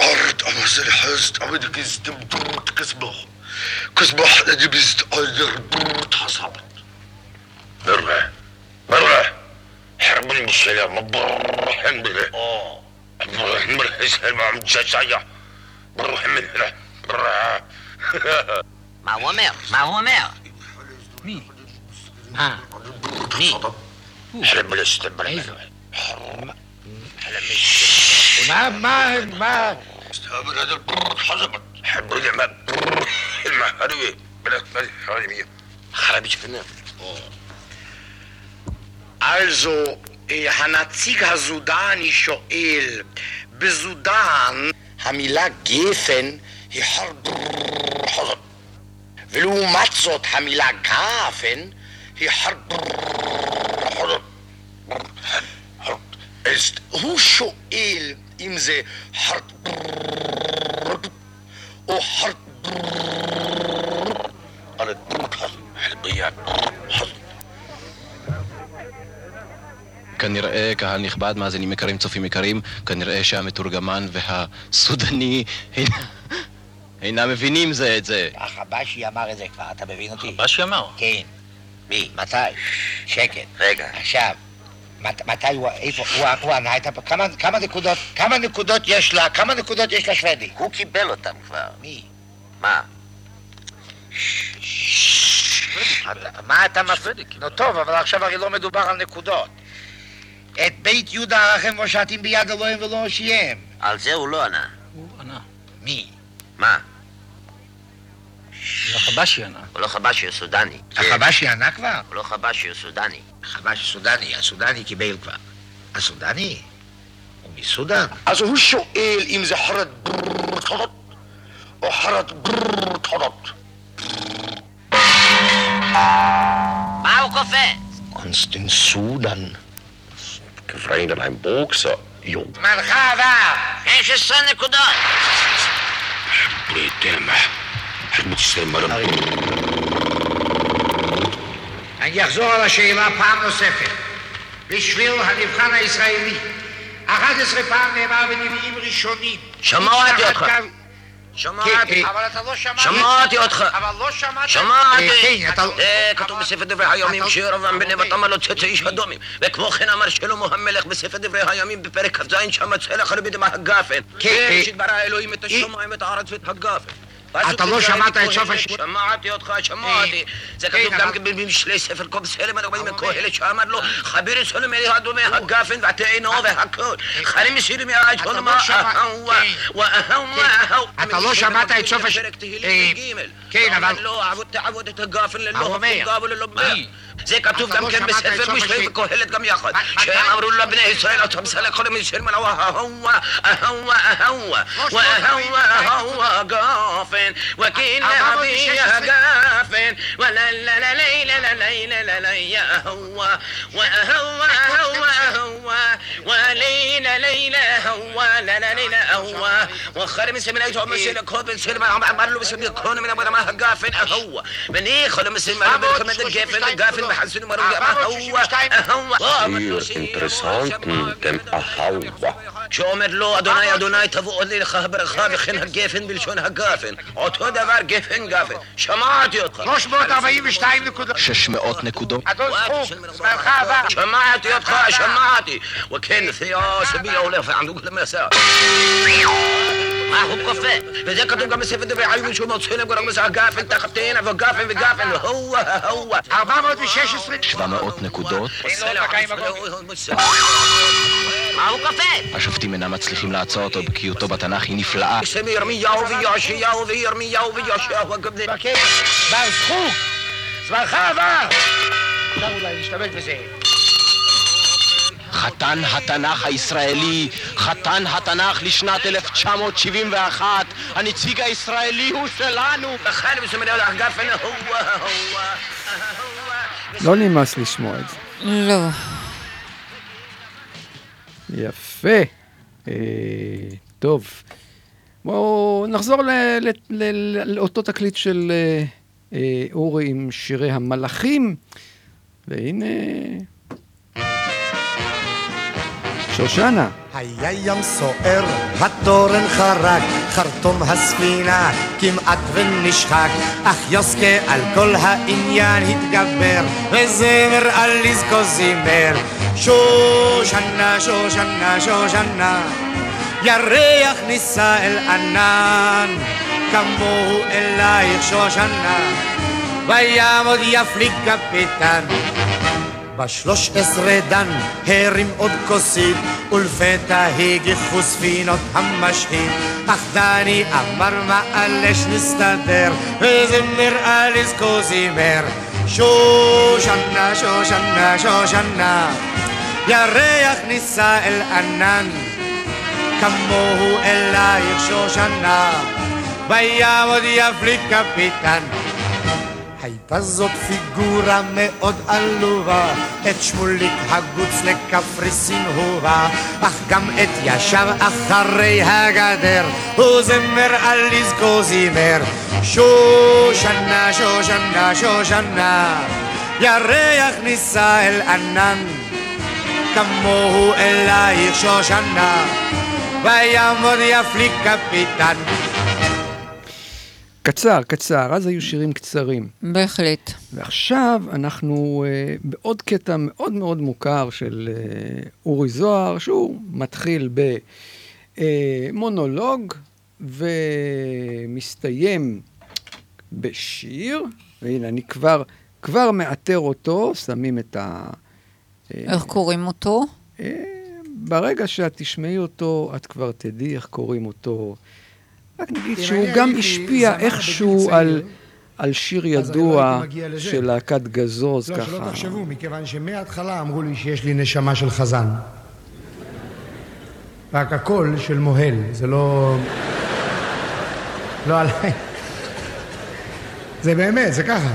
S18: أرد أمس حزت أما كيست برد كسبه كسبح أدي بيست أدر برد حصابت.
S16: مرة مرة حرب المسلم بروح مره آه. بروح مره يسلم عم تشاشايا بروح من هنا بروح
S17: ما هو مير ما هو مير
S10: مين؟ ها مين؟
S16: حرب الاستمرار
S10: حرب حرب ما ما
S16: ما استهبل هذا حزبت حب الجمال المحاربة بلاك مالي حرامية حرامية فنان
S15: Also, הנציג הסודני שואל, בסודן המילה גפן היא חרדרחזת, ולעומת זאת המילה גפן היא חרדרחזת. הוא שואל אם זה חרד או הדרוק
S13: כנראה, קהל נכבד, מאזינים יקרים, צופים יקרים, כנראה שהמתורגמן והסודני אינם מבינים זה את זה.
S17: החבשי אמר את זה כבר, אתה מבין אותי?
S13: חבשי אמר?
S17: כן.
S10: מי?
S17: מתי? שקט.
S10: רגע.
S17: עכשיו, מת- מתי הוא, איפה, הוא, הוא ענה את הפ... כמה, כמה נקודות, כמה נקודות יש לה, כמה נקודות יש לשוודי?
S10: הוא קיבל אותם כבר.
S17: מי?
S10: מה?
S17: מה אתה מפריד? נו טוב, אבל עכשיו הרי לא מדובר על נקודות. את בית יהודה ערכם מושטים ביד אלוהים ולא הושיעם.
S10: על זה הוא לא ענה.
S13: הוא ענה.
S17: מי?
S10: מה?
S13: החבשי ענה.
S10: הוא לא חבשי, הוא סודני.
S17: החבשי ענה כבר?
S10: הוא לא חבשי, הוא סודני.
S17: החבשי סודני, הסודני קיבל כבר. הסודני? הוא מסודן.
S15: אז הוא שואל אם זה חרד ברטונות או חרד ברטונות.
S17: מה הוא קופץ?
S15: Konst in Sudan.
S16: Aan een bokser, jong.
S17: זמנך עבר! 16 נקודות!
S16: Blödemma. Het stemmen.
S17: אני אחזור על השאלה פעם נוספת. בשביל הנבחן הישראלי, 11 פעם נאמר בנביאים ראשונים.
S10: שמעתי אותך.
S17: כן,
S10: שמעתי.
S17: אבל אתה לא שמעת.
S10: שמעתי אותך.
S17: אבל לא שמעת.
S10: שמעתי.
S17: כן, אתה...
S10: זה כתוב בספר דברי הימים שירבעם בן נבט אמר לו צאצא איש אדומים וכמו כן אמר שלמה המלך בספר דברי הימים בפרק כ"ז שם צלח רבי דמה הגפן
S17: כן,
S10: בראשית ברא אלוהים את השמיים את הארץ ואת הגפן
S17: אתה לא שמעת את סוף הש...
S10: שמעתי אותך, שמעתי. זה כתוב גם במשלי ספר קובסלם, הדברים הקהלת שאמר לו, חבירי סולם אלי אדומי הגפן ותאנו והכל. חרים מסירים
S17: יעד שולמה
S10: אהו ואהו ואהו.
S17: אתה לא שמעת את סוף הש... כן, אבל...
S10: לא, עבוד תעבוד את הגפן ללא הפוגה וללא בר. זה כתוב גם כן בספר משלי וקהלת גם יחד. שהם אמרו לבני ישראל, עצמם סלק חולים ישראל מלאו ההוא, ההוא, ההוא, ההוא, ההוא, הגפן. عطف وكيل أبيها قافين ولا لا لا ليلة لا ليلة لا ليا هو وهو هو هو وليلة ليلى هو لا لا ليلة هو وخر من سمنا يتوب مسير كوب سير ما عم عمرو بس كون من ابو ما قاف هو من يخل مسير ما بيكون من قاف قاف محسن مرو ما هو هو
S16: interessant, dem Ahawa.
S10: שאומר לו, אדוני, אדוני, תבוא לי לך הברכה וכן הגפן בלשון הגפן. אותו דבר גפן גפן. שמעתי אותך.
S17: 342 נקודות.
S13: 600 נקודות.
S17: אדון סחוק, זמנך עבר.
S10: שמעתי אותך, שמעתי. וכן, סיוס, בי הולך וענוג למסע. معه بقفاه فذاك تبقى مسافه دبي عيون شو متصينه بقرا مسا قافل تخطينا فقافل بقافل هو هو
S17: 416
S13: 700 נקודות
S10: מה הוא קופא?
S13: השופטים אינם מצליחים לעצור אותו, בקיאותו בתנ"ך היא נפלאה.
S10: בשם ירמיהו ויאשיהו וירמיהו ויאשיהו הגבלי.
S17: בר זכוק, זמנך עבר. אולי בזה.
S13: חתן התנ"ך הישראלי, חתן התנ"ך לשנת 1971, הנציג הישראלי הוא שלנו.
S2: לא נמאס לשמוע את זה.
S3: לא.
S2: יפה. אה, טוב. בואו נחזור לאותו תקליט של אה, אה, אורי עם שירי המלאכים, והנה... שושנה.
S1: היה ים סוער, התורן חרק, חרטום הספינה כמעט ונשחק, אך יוסקה על כל העניין התגבר, וזמר על לזכו זימר. שושנה, שושנה, שושנה, ירח נישא אל ענן, כמוהו אלייך שושנה, ויעמוד יפליג קפיטן. בשלוש עשרה דן הרים עוד כוסית ולפתע הגיחו ספינות המשחית. אך דני אמר מעלש נסתדר וזמר על עסקו זימר? שושנה שושנה שושנה ירח נישא אל ענן, כמוהו אלייך שושנה, ויעמוד יפלי קפיטן. הייתה זאת פיגורה מאוד עלובה, את שמוליק הגוץ לקפריסין הובה, אך גם את ישב אחרי הגדר, הוא זמר על לזכור זימר. שושנה, שושנה, שושנה, ירח נישא אל ענן, כמוהו אלייך שושנה, ויעמוד יפלי קפיטן.
S2: קצר, קצר, אז היו שירים קצרים.
S3: בהחלט.
S2: ועכשיו אנחנו uh, בעוד קטע מאוד מאוד מוכר של uh, אורי זוהר, שהוא מתחיל במונולוג ומסתיים בשיר, והנה אני כבר, כבר מאתר אותו, שמים את ה...
S3: איך קוראים אותו?
S2: ברגע שאת תשמעי אותו, את כבר תדעי איך קוראים אותו. רק נגיד שהוא גם השפיע איכשהו על. על שיר
S18: לא
S2: ידוע
S18: לזה.
S2: של להקת גזוז,
S18: לא,
S2: ככה.
S18: שלא תחשבו, מכיוון שמההתחלה אמרו לי שיש לי נשמה של חזן. רק הקול של מוהל, זה לא... לא עליי. זה באמת, זה ככה.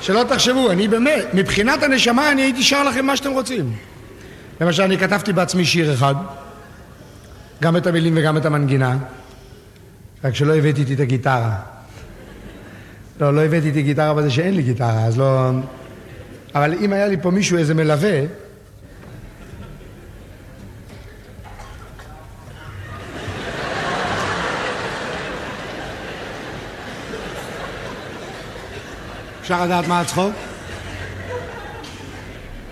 S18: שלא תחשבו, אני באמת, מבחינת הנשמה אני הייתי שר לכם מה שאתם רוצים. למשל, אני כתבתי בעצמי שיר אחד, גם את המילים וגם את המנגינה, רק שלא הבאתי איתי את הגיטרה. לא, לא הבאתי איתי גיטרה בזה שאין לי גיטרה, אז לא... אבל אם היה לי פה מישהו, איזה מלווה, אפשר לדעת מה הצחוק?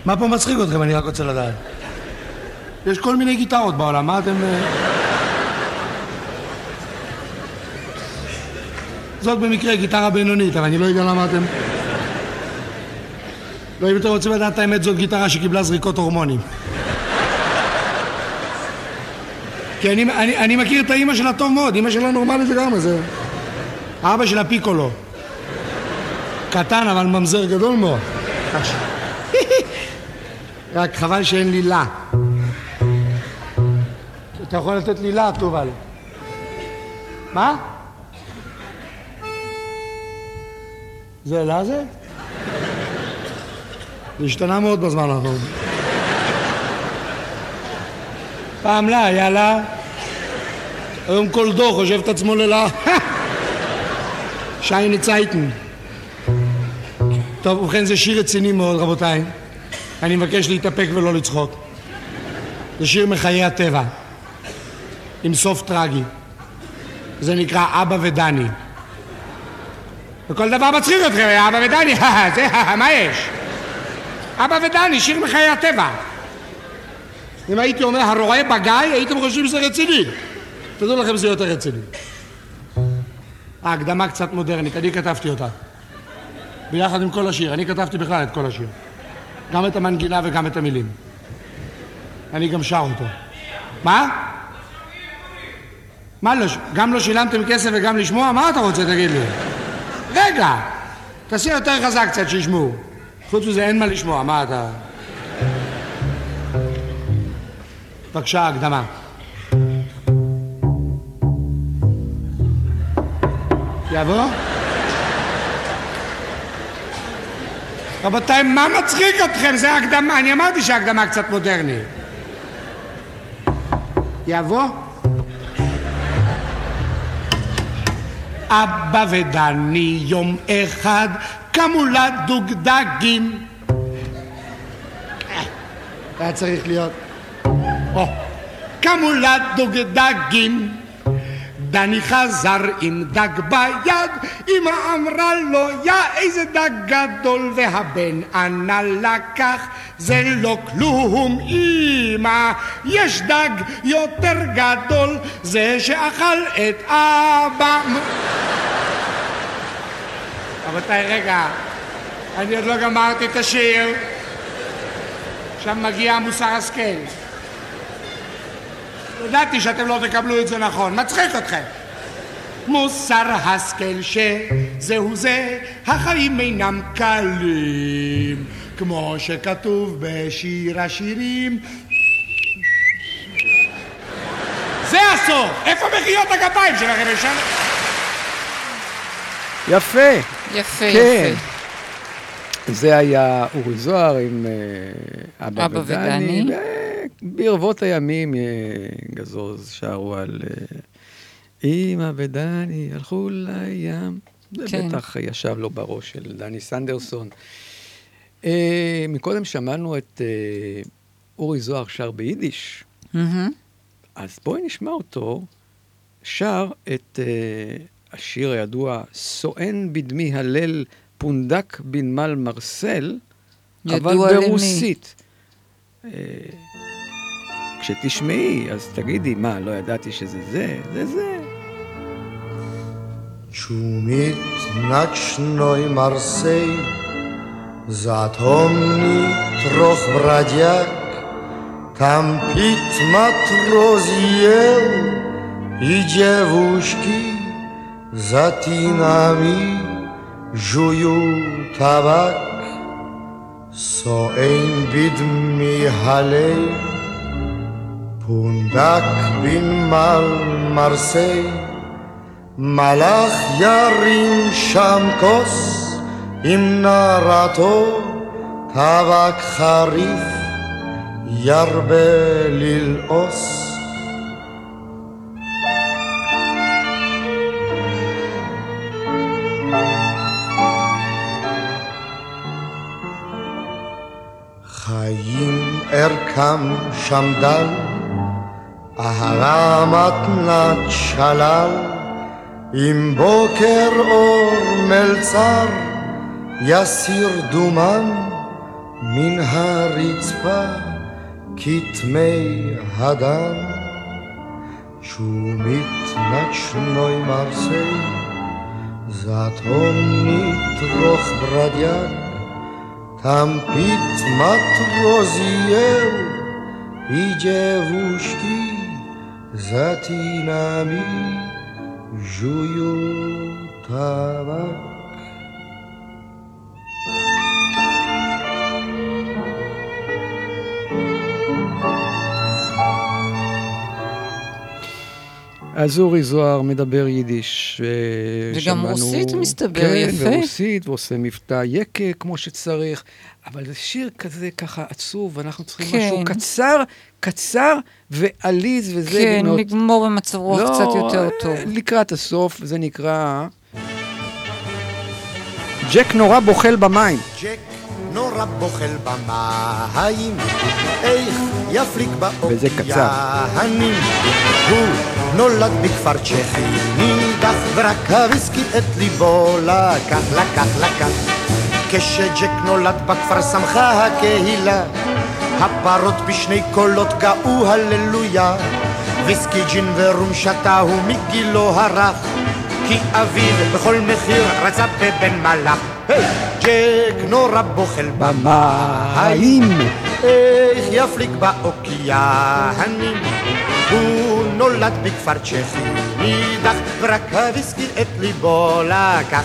S18: מה פה מצחיק אתכם? אני רק רוצה לדעת. יש כל מיני גיטרות בעולם, מה אתם... זאת במקרה גיטרה בינונית, אבל אני לא יודע למה אתם... לא, אם אתם רוצים לדעת את האמת, זאת גיטרה שקיבלה זריקות הורמונים. כי אני, אני, אני מכיר את האימא שלה טוב מאוד, אימא שלה נורמלית לגמרי, זה... אבא שלה פיקולו. קטן, אבל ממזר גדול מאוד. רק חבל שאין לי לה. אתה יכול לתת לי לה, תובל. מה? זה זה? זה השתנה מאוד בזמן האחרון. פעם לה היה לה, היום כל דור חושב את עצמו ללה. שייני צייטן. טוב, ובכן זה שיר רציני מאוד, רבותיי. אני מבקש להתאפק ולא לצחוק. זה שיר מחיי הטבע, עם סוף טרגי. זה נקרא אבא ודני. וכל דבר מצחיק אתכם, אבא ודני, זה, מה יש? אבא ודני, שיר מחיי הטבע. אם הייתי אומר הרועה בגיא, הייתם חושבים שזה רציני. תדעו לכם זה יותר רציני. ההקדמה קצת מודרנית, אני כתבתי אותה. ביחד עם כל השיר. אני כתבתי בכלל את כל השיר. גם את המנגינה וגם את המילים. אני גם שר אותו. מה? מה לא, גם לא שילמתם כסף וגם לשמוע? מה אתה רוצה, תגיד לי? רגע, תעשי יותר חזק קצת שישמעו. חוץ מזה אין מה לשמוע, מה אתה... בבקשה, הקדמה. יבוא? רבותיי, מה מצחיק אתכם? זה הקדמה, אני אמרתי שההקדמה קצת מודרנית. יבוא? אבא ודני יום אחד קמו לדוגדגים. היה צריך להיות... קמו לדוגדגים. דני חזר עם דג ביד, אמא אמרה לו, יא איזה דג גדול, והבן ענה לקח, זה לא כלום, אמא, יש דג יותר גדול, זה שאכל את אבא. רבותיי, רגע, אני עוד לא גמרתי את השיר. עכשיו מגיע מוסר השכל. ידעתי שאתם לא תקבלו את זה נכון, מצחיק אתכם. מוסר השכל שזהו זה, החיים אינם קלים.
S1: כמו שכתוב בשיר השירים. זה הסוף! איפה מחיאות הכפיים שלכם ישן?
S2: יפה.
S3: יפה,
S2: כן.
S3: יפה.
S2: זה היה אורי זוהר עם אה, אבא,
S3: אבא
S2: ודני.
S3: ודני.
S2: ברבות הימים אה, גזוז שרו על אה, אמא ודני הלכו לים. זה
S3: כן.
S2: בטח ישב לו בראש של דני סנדרסון. אה, מקודם שמענו את אה, אורי זוהר שר ביידיש.
S3: מהמם.
S2: אז בואי נשמע אותו שר את השיר הידוע, סואן בדמי הלל פונדק בנמל מרסל, אבל
S3: ידוע למי.
S2: כשתשמעי, אז תגידי, מה, לא ידעתי שזה זה? זה זה.
S1: Čumit nočnoj Marsej, zatomný troch vraďak, tam pít matroz jel i děvušky za tínami žujú tabak. So ein bid mi halej, פונדק בנמל מרסיי, מלאך ירים שם כוס עם נערתו, טבק חריף ירבה ללעוס. חיים ערכם שם דל אהבה מתנת שלל, עם בוקר אור מלצר יסיר דומן מן הרצפה כתמי הדם. שומית נצ'נוי מרסי, זאטומנית רוך ברדיאק, תמפית מטרוזיהו, i dziewuszki za tinami żują tabak.
S2: אז אורי זוהר מדבר יידיש.
S3: וגם
S2: ושמענו-
S3: רוסית, מסתבר,
S2: כן,
S3: יפה.
S2: כן, ורוסית, ועושה מבטא יקה כמו שצריך, אבל זה שיר כזה ככה עצוב, ואנחנו צריכים
S3: כן.
S2: משהו קצר, קצר ועליז, וזה
S3: כן,
S2: מאוד-
S3: לגמור במצב רוח
S2: לא,
S3: קצת יותר
S2: אה,
S3: טוב.
S2: לקראת הסוף, זה נקרא... ג'ק נורא בוחל במים.
S1: ג'ק נורא בוחל במים, איך יפליג
S2: וזה קצר.
S1: הוא נולד בכפר צ'כי, נידח ורק הוויסקי את ליבו לקח, לקח, לקח. כשג'ק נולד בכפר שמחה הקהילה, הפרות בשני קולות גאו הללויה. ויסקי, ג'ין ורום שתה הוא מגילו הרך, כי אביו בכל מחיר רצה בבן מלאך. היי! ג'ק נורא בוחל במים, איך יפליג באוקיינים. הוא נולד בכפר צ'כי נידח, ורק הוויסקי את ליבו לקח.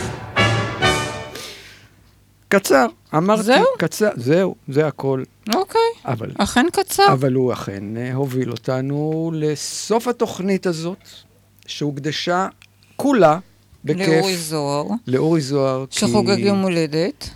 S2: קצר, אמרתי,
S3: זהו?
S2: קצר, זהו, זה הכל.
S3: אוקיי,
S2: אבל,
S3: אכן קצר.
S2: אבל הוא אכן אה, הוביל אותנו לסוף התוכנית הזאת, שהוקדשה כולה, בכיף,
S3: לאורי זוהר,
S2: לאורי זוהר,
S3: שחוגג
S2: כי-
S3: יום הולדת.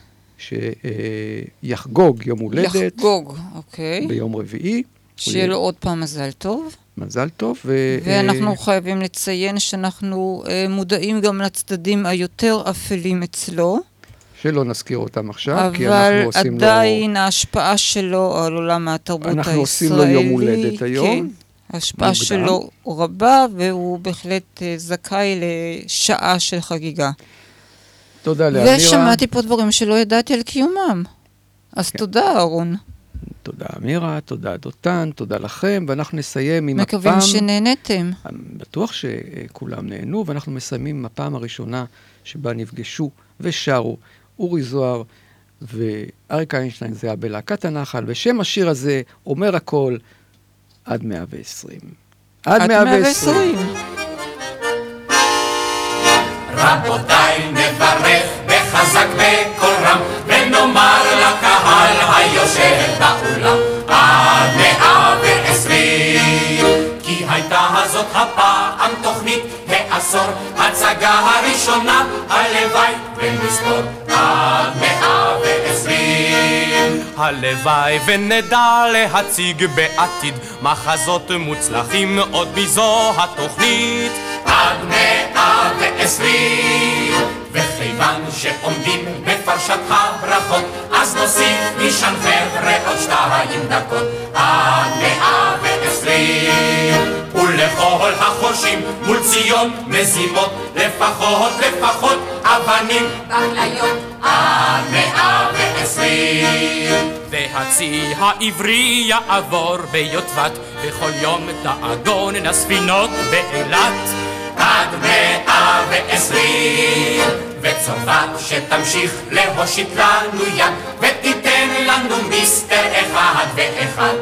S2: שיחגוג יום הולדת
S3: יחגוג, אוקיי.
S2: ביום רביעי.
S3: שיהיה לו עוד פעם מזל טוב.
S2: מזל טוב. ו-
S3: ואנחנו
S2: אה,
S3: חייבים לציין שאנחנו אה, מודעים גם לצדדים היותר אפלים אצלו,
S2: שלא נזכיר אותם עכשיו, כי
S3: אבל
S2: אנחנו עושים לו...
S3: עדיין ההשפעה שלו על עולם התרבות הישראלי,
S2: אנחנו עושים לו יום הולדת היום.
S3: כן, ההשפעה
S2: מוקדם.
S3: שלו רבה, והוא בהחלט אה, זכאי לשעה של חגיגה.
S2: תודה לאמירה.
S3: ושמעתי פה דברים שלא ידעתי על קיומם. אז
S2: כן.
S3: תודה, אהרון.
S2: תודה אמירה, תודה דותן, תודה לכם, ואנחנו נסיים עם
S3: מקווים
S2: הפעם...
S3: שנהנתם.
S2: בטוח שכולם נהנו, ואנחנו מסיימים עם הפעם הראשונה שבה נפגשו ושרו אורי זוהר ואריק איינשטיין, זה היה בלהקת הנחל, ושם השיר הזה אומר הכל עד 120. עד 120.
S19: רבותיי, נברך בחזק בקול רם, ונאמר לקהל היושב באולם עד מאה ועשרים. כי הייתה הזאת הפעם העשור, הצגה הראשונה, הלוואי ונספור עד מאה ועשרים.
S20: הלוואי ונדע להציג בעתיד מחזות מוצלחים עוד מזו התוכנית.
S19: עד מאה ועשרים. וכיוון שעומדים בפרשת הברכות, אז נוסיף משם חבר'ה עוד שתיים דקות. עד מאה ועשרים. ולכל החורשים מול ציון מזימות, לפחות לפחות אבנים בכליות. עד מאה ועשרים.
S20: והצי העברי יעבור ביוטבת, וכל יום דאגון הספינות באילת.
S19: עד מאה ועשרים, וצרפת שתמשיך להושיט לנו יד, ותיתן לנו מיסטר אחד ואחד.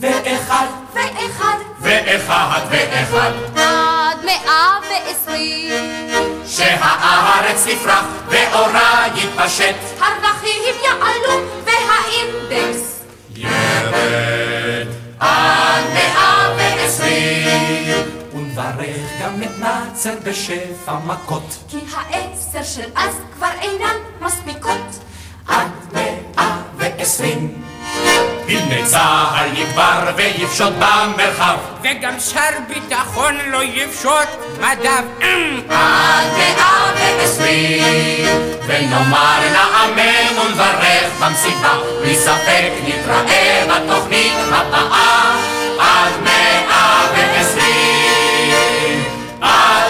S19: ואחד,
S21: ואחד,
S19: ואחד, ואחד.
S21: עד מאה ועשרים.
S19: שהארץ תפרח ואורה יתפשט.
S21: הרווחים יעלו והאינדקס
S19: ירד עד מאה ועשרים. ונברך גם את נאצר בשפע מכות.
S21: כי העשר של אז כבר אינן מספיקות.
S19: עד מאה ועשרים. בלמי צה"ל יגבר ויפשוט במרחב.
S20: וגם שר ביטחון לא יפשוט מדב
S19: עד מאה ועשרים ונאמר נאמן ונברך במסיבה בלי ספק נתראה בתוכנית הבאה. עד מאה ועשרים עד